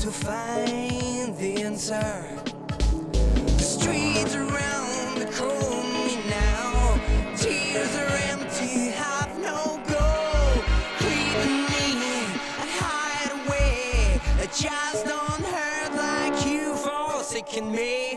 to find the answer. The streets around the call me now. Tears are empty, have no goal. Creeping me and hide away. I just don't hurt like you forsaken me.